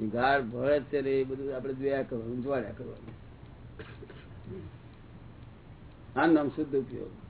એ ગાળ ભળે છે ને એ બધું આપણે જોયા કરવાનું જોડ્યા કરવાનું. આ નામ શુદ્ધ ઉપયોગ.